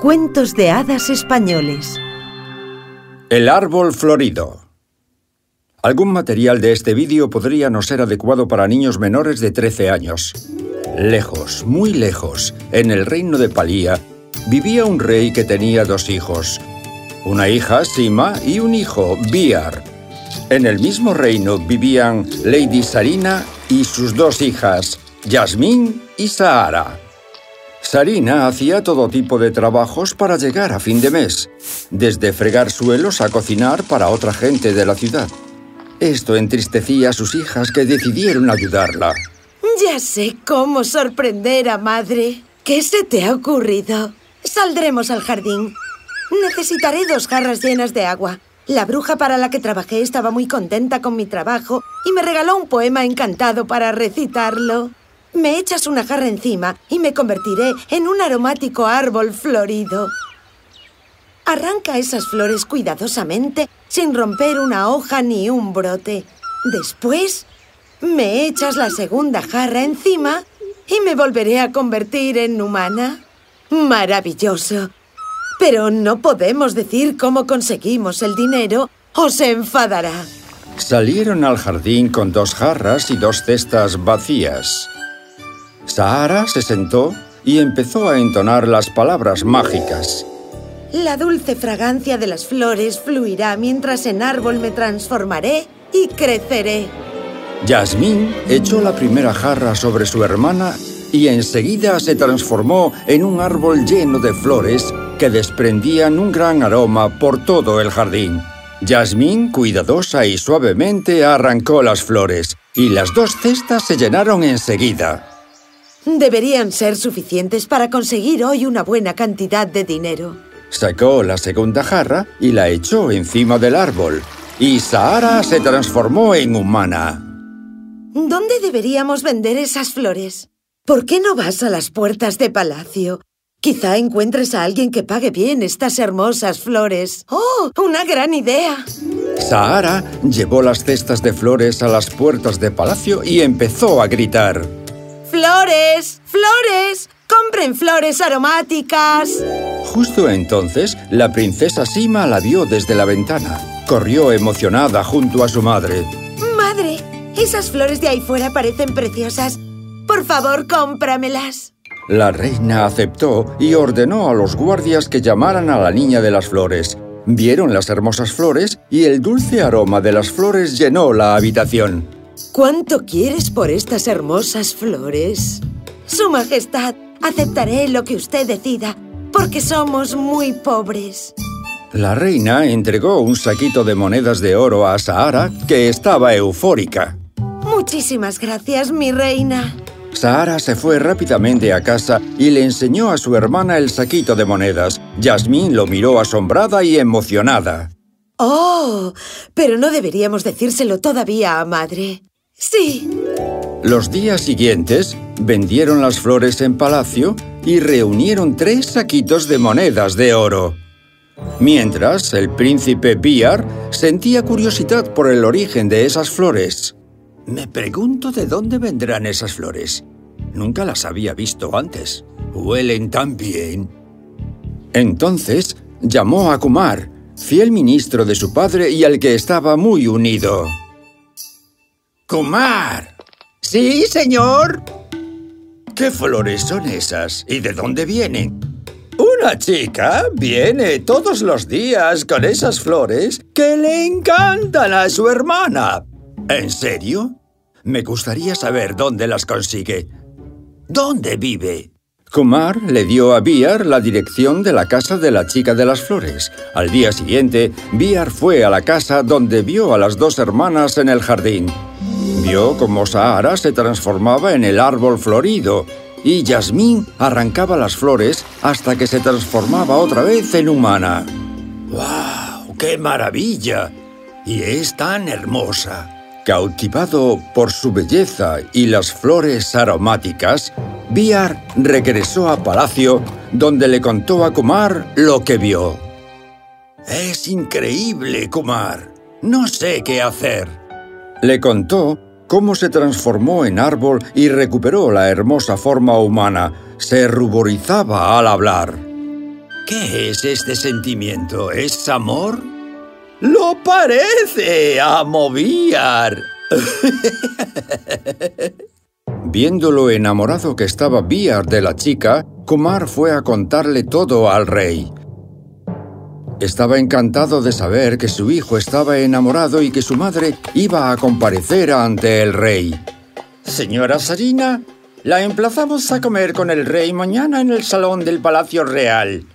Cuentos de hadas españoles. El árbol florido. Algún material de este vídeo podría no ser adecuado para niños menores de 13 años. Lejos, muy lejos, en el reino de Palía, vivía un rey que tenía dos hijos. Una hija, Sima, y un hijo, Biar. En el mismo reino vivían Lady Sarina y sus dos hijas, Yasmín y Sahara. Sarina hacía todo tipo de trabajos para llegar a fin de mes, desde fregar suelos a cocinar para otra gente de la ciudad. Esto entristecía a sus hijas que decidieron ayudarla. Ya sé cómo sorprender a madre. ¿Qué se te ha ocurrido? Saldremos al jardín. Necesitaré dos jarras llenas de agua. La bruja para la que trabajé estaba muy contenta con mi trabajo y me regaló un poema encantado para recitarlo. Me echas una jarra encima y me convertiré en un aromático árbol florido. Arranca esas flores cuidadosamente sin romper una hoja ni un brote. Después, me echas la segunda jarra encima y me volveré a convertir en humana. Maravilloso. Pero no podemos decir cómo conseguimos el dinero o se enfadará. Salieron al jardín con dos jarras y dos cestas vacías. Sahara se sentó y empezó a entonar las palabras mágicas. La dulce fragancia de las flores fluirá mientras en árbol me transformaré y creceré. Yasmín echó la primera jarra sobre su hermana y enseguida se transformó en un árbol lleno de flores que desprendían un gran aroma por todo el jardín. Yasmín, cuidadosa y suavemente, arrancó las flores y las dos cestas se llenaron enseguida. Deberían ser suficientes para conseguir hoy una buena cantidad de dinero. Sacó la segunda jarra y la echó encima del árbol. Y Sahara se transformó en humana. ¿Dónde deberíamos vender esas flores? ¿Por qué no vas a las puertas de palacio? Quizá encuentres a alguien que pague bien estas hermosas flores. ¡Oh, una gran idea! Sahara llevó las cestas de flores a las puertas de palacio y empezó a gritar. ¡Flores! ¡Flores! ¡Compren flores aromáticas! Justo entonces, la princesa Sima la vio desde la ventana. Corrió emocionada junto a su madre. ¡Madre! Esas flores de ahí fuera parecen preciosas. Por favor, cómpramelas. La reina aceptó y ordenó a los guardias que llamaran a la niña de las flores. Vieron las hermosas flores y el dulce aroma de las flores llenó la habitación. ¿Cuánto quieres por estas hermosas flores? Su Majestad, aceptaré lo que usted decida, porque somos muy pobres. La reina entregó un saquito de monedas de oro a Sahara, que estaba eufórica. Muchísimas gracias, mi reina. Sahara se fue rápidamente a casa y le enseñó a su hermana el saquito de monedas. Yasmín lo miró asombrada y emocionada. ¡Oh! Pero no deberíamos decírselo todavía a madre. Sí. Los días siguientes, vendieron las flores en palacio y reunieron tres saquitos de monedas de oro. Mientras, el príncipe Biar sentía curiosidad por el origen de esas flores. Me pregunto de dónde vendrán esas flores. Nunca las había visto antes. Huelen tan bien. Entonces, llamó a Kumar, fiel ministro de su padre y al que estaba muy unido. ¡Kumar! ¿Sí, señor? ¿Qué flores son esas y de dónde vienen? Una chica viene todos los días con esas flores que le encantan a su hermana. ¿En serio? Me gustaría saber dónde las consigue. ¿Dónde vive? Kumar le dio a Biar la dirección de la casa de la chica de las flores. Al día siguiente, Biar fue a la casa donde vio a las dos hermanas en el jardín. Vio cómo Sahara se transformaba en el árbol florido y Yasmín arrancaba las flores hasta que se transformaba otra vez en humana. ¡Wow! ¡Qué maravilla! Y es tan hermosa. Cautivado por su belleza y las flores aromáticas, Biar regresó a palacio, donde le contó a Kumar lo que vio. Es increíble, Kumar. No sé qué hacer. Le contó cómo se transformó en árbol y recuperó la hermosa forma humana. Se ruborizaba al hablar. ¿Qué es este sentimiento? ¿Es amor? ¡Lo parece, amo Biar! Viéndolo enamorado que estaba Biar de la chica, Kumar fue a contarle todo al rey. Estaba encantado de saber que su hijo estaba enamorado y que su madre iba a comparecer ante el rey. Señora Sarina, la emplazamos a comer con el rey mañana en el salón del Palacio Real.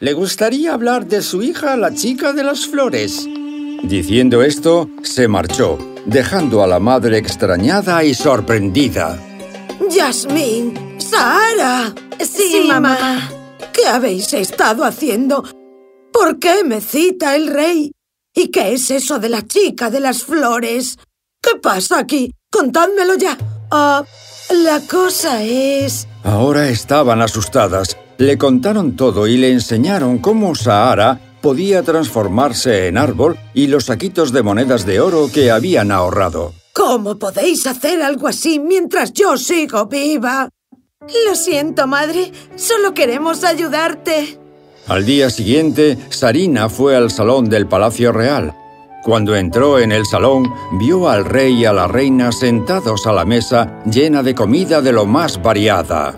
¿Le gustaría hablar de su hija, la chica de las flores? Diciendo esto, se marchó, dejando a la madre extrañada y sorprendida. ¡Yasmín! ¡Sahara! Sí, mamá. ¿Qué habéis estado haciendo? ¿Por qué me cita el rey? ¿Y qué es eso de la chica de las flores? ¿Qué pasa aquí? Contádmelo ya. Ah, la cosa es... Ahora estaban asustadas. Le contaron todo y le enseñaron cómo Sahara podía transformarse en árbol y los saquitos de monedas de oro que habían ahorrado. ¿Cómo podéis hacer algo así mientras yo sigo viva? Lo siento, madre. Solo queremos ayudarte. Al día siguiente, Sarina fue al salón del Palacio Real. Cuando entró en el salón, vio al rey y a la reina sentados a la mesa llena de comida de lo más variada.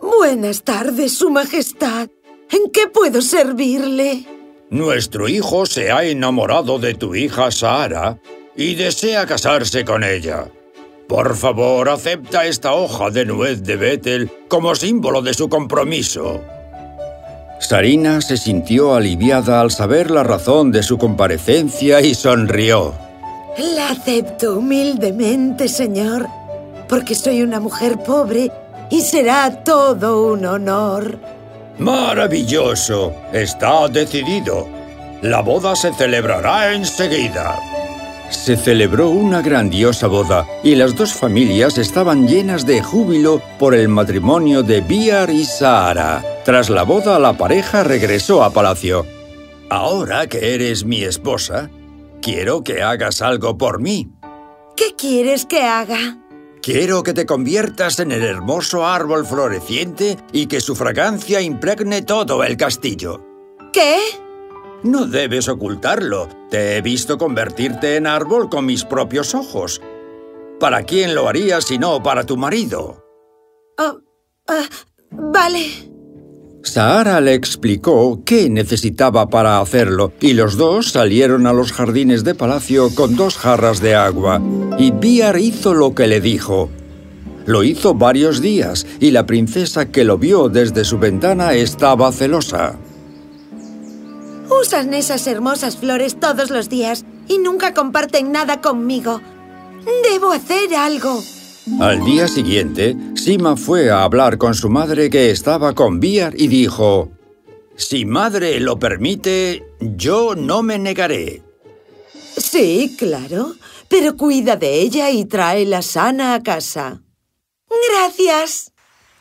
Buenas tardes, Su Majestad. ¿En qué puedo servirle? Nuestro hijo se ha enamorado de tu hija Sara y desea casarse con ella. Por favor, acepta esta hoja de nuez de Bethel como símbolo de su compromiso. Sarina se sintió aliviada al saber la razón de su comparecencia y sonrió. La acepto humildemente, señor, porque soy una mujer pobre y será todo un honor. ¡Maravilloso! Está decidido. La boda se celebrará enseguida. Se celebró una grandiosa boda y las dos familias estaban llenas de júbilo por el matrimonio de Biar y Sahara. Tras la boda, la pareja regresó a palacio. Ahora que eres mi esposa, quiero que hagas algo por mí. ¿Qué quieres que haga? Quiero que te conviertas en el hermoso árbol floreciente y que su fragancia impregne todo el castillo. ¿Qué? No debes ocultarlo. Te he visto convertirte en árbol con mis propios ojos. ¿Para quién lo harías si no para tu marido? Oh, ah, vale. Sahara le explicó qué necesitaba para hacerlo y los dos salieron a los jardines de palacio con dos jarras de agua. Y Biar hizo lo que le dijo. Lo hizo varios días y la princesa que lo vio desde su ventana estaba celosa. Usan esas hermosas flores todos los días y nunca comparten nada conmigo. Debo hacer algo. Al día siguiente, Sima fue a hablar con su madre que estaba con Biar y dijo, Si madre lo permite, yo no me negaré. Sí, claro, pero cuida de ella y tráela sana a casa. Gracias.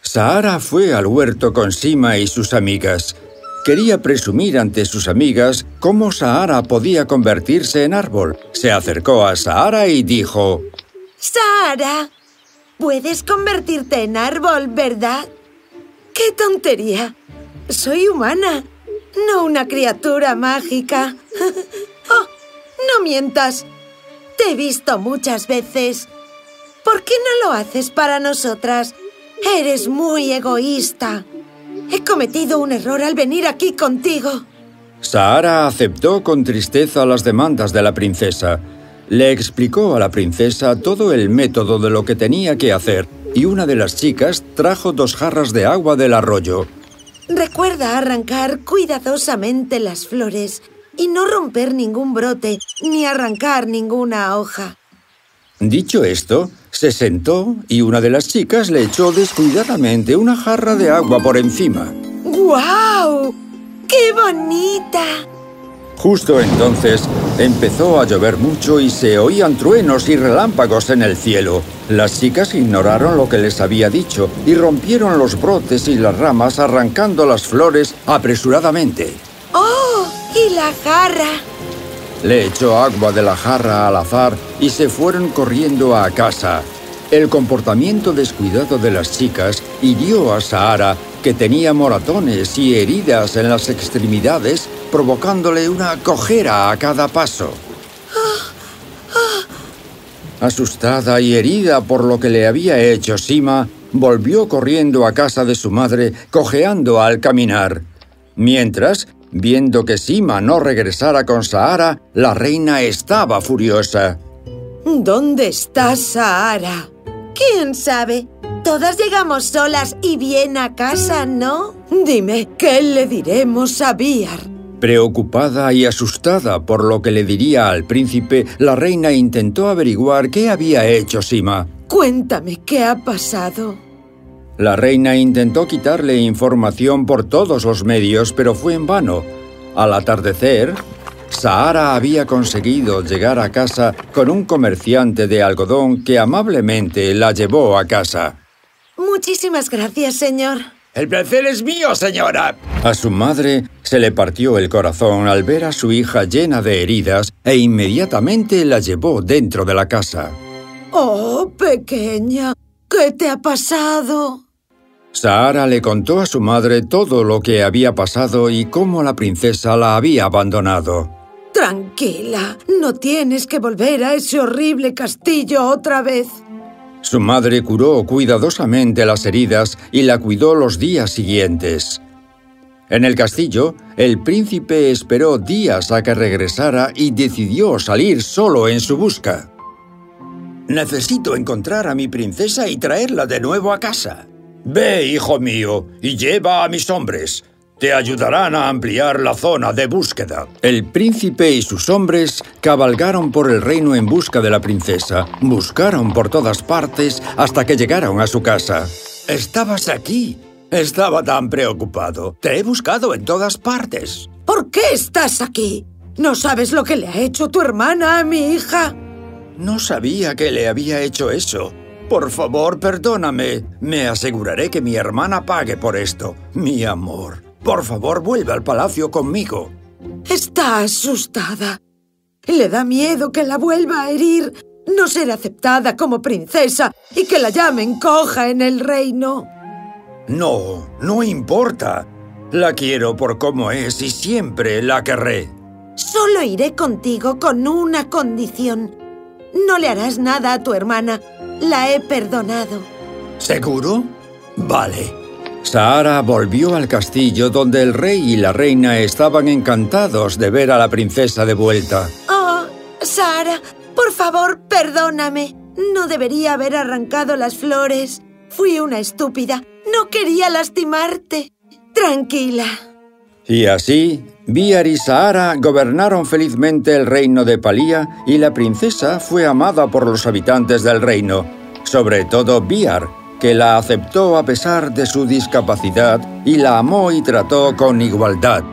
Sahara fue al huerto con Sima y sus amigas. Quería presumir ante sus amigas cómo Sahara podía convertirse en árbol. Se acercó a Sahara y dijo... Sahara, puedes convertirte en árbol, ¿verdad? ¡Qué tontería! Soy humana, no una criatura mágica. oh, no mientas. Te he visto muchas veces. ¿Por qué no lo haces para nosotras? Eres muy egoísta. He cometido un error al venir aquí contigo. Sahara aceptó con tristeza las demandas de la princesa. Le explicó a la princesa todo el método de lo que tenía que hacer y una de las chicas trajo dos jarras de agua del arroyo. Recuerda arrancar cuidadosamente las flores y no romper ningún brote ni arrancar ninguna hoja. Dicho esto, se sentó y una de las chicas le echó descuidadamente una jarra de agua por encima. ¡Guau! ¡Qué bonita! Justo entonces empezó a llover mucho y se oían truenos y relámpagos en el cielo. Las chicas ignoraron lo que les había dicho y rompieron los brotes y las ramas arrancando las flores apresuradamente. ¡Oh! ¡Y la jarra! Le echó agua de la jarra al azar y se fueron corriendo a casa. El comportamiento descuidado de las chicas hirió a Sahara que tenía moratones y heridas en las extremidades, provocándole una cojera a cada paso. Asustada y herida por lo que le había hecho Sima, volvió corriendo a casa de su madre, cojeando al caminar. Mientras, viendo que Sima no regresara con Sahara, la reina estaba furiosa. ¿Dónde está Sahara? ¿Quién sabe? Todas llegamos solas y bien a casa, ¿no? Dime, ¿qué le diremos a Biar? Preocupada y asustada por lo que le diría al príncipe, la reina intentó averiguar qué había hecho Sima. Cuéntame qué ha pasado. La reina intentó quitarle información por todos los medios, pero fue en vano. Al atardecer, Sahara había conseguido llegar a casa con un comerciante de algodón que amablemente la llevó a casa. Muchísimas gracias, señor. El placer es mío, señora. A su madre se le partió el corazón al ver a su hija llena de heridas e inmediatamente la llevó dentro de la casa. Oh, pequeña, ¿qué te ha pasado? Sahara le contó a su madre todo lo que había pasado y cómo la princesa la había abandonado. Tranquila, no tienes que volver a ese horrible castillo otra vez. Su madre curó cuidadosamente las heridas y la cuidó los días siguientes. En el castillo, el príncipe esperó días a que regresara y decidió salir solo en su busca. Necesito encontrar a mi princesa y traerla de nuevo a casa. Ve, hijo mío, y lleva a mis hombres te ayudarán a ampliar la zona de búsqueda. El príncipe y sus hombres cabalgaron por el reino en busca de la princesa. Buscaron por todas partes hasta que llegaron a su casa. Estabas aquí. Estaba tan preocupado. Te he buscado en todas partes. ¿Por qué estás aquí? ¿No sabes lo que le ha hecho tu hermana a mi hija? No sabía que le había hecho eso. Por favor, perdóname. Me aseguraré que mi hermana pague por esto. Mi amor. Por favor, vuelve al palacio conmigo. Está asustada. Le da miedo que la vuelva a herir, no ser aceptada como princesa y que la llamen coja en el reino. No, no importa. La quiero por cómo es y siempre la querré. Solo iré contigo con una condición. No le harás nada a tu hermana. La he perdonado. ¿Seguro? Vale. Sahara volvió al castillo donde el rey y la reina estaban encantados de ver a la princesa de vuelta. Oh, Sahara, por favor, perdóname. No debería haber arrancado las flores. Fui una estúpida. No quería lastimarte. Tranquila. Y así, Biar y Sahara gobernaron felizmente el reino de Palía y la princesa fue amada por los habitantes del reino, sobre todo Biar, que la aceptó a pesar de su discapacidad y la amó y trató con igualdad.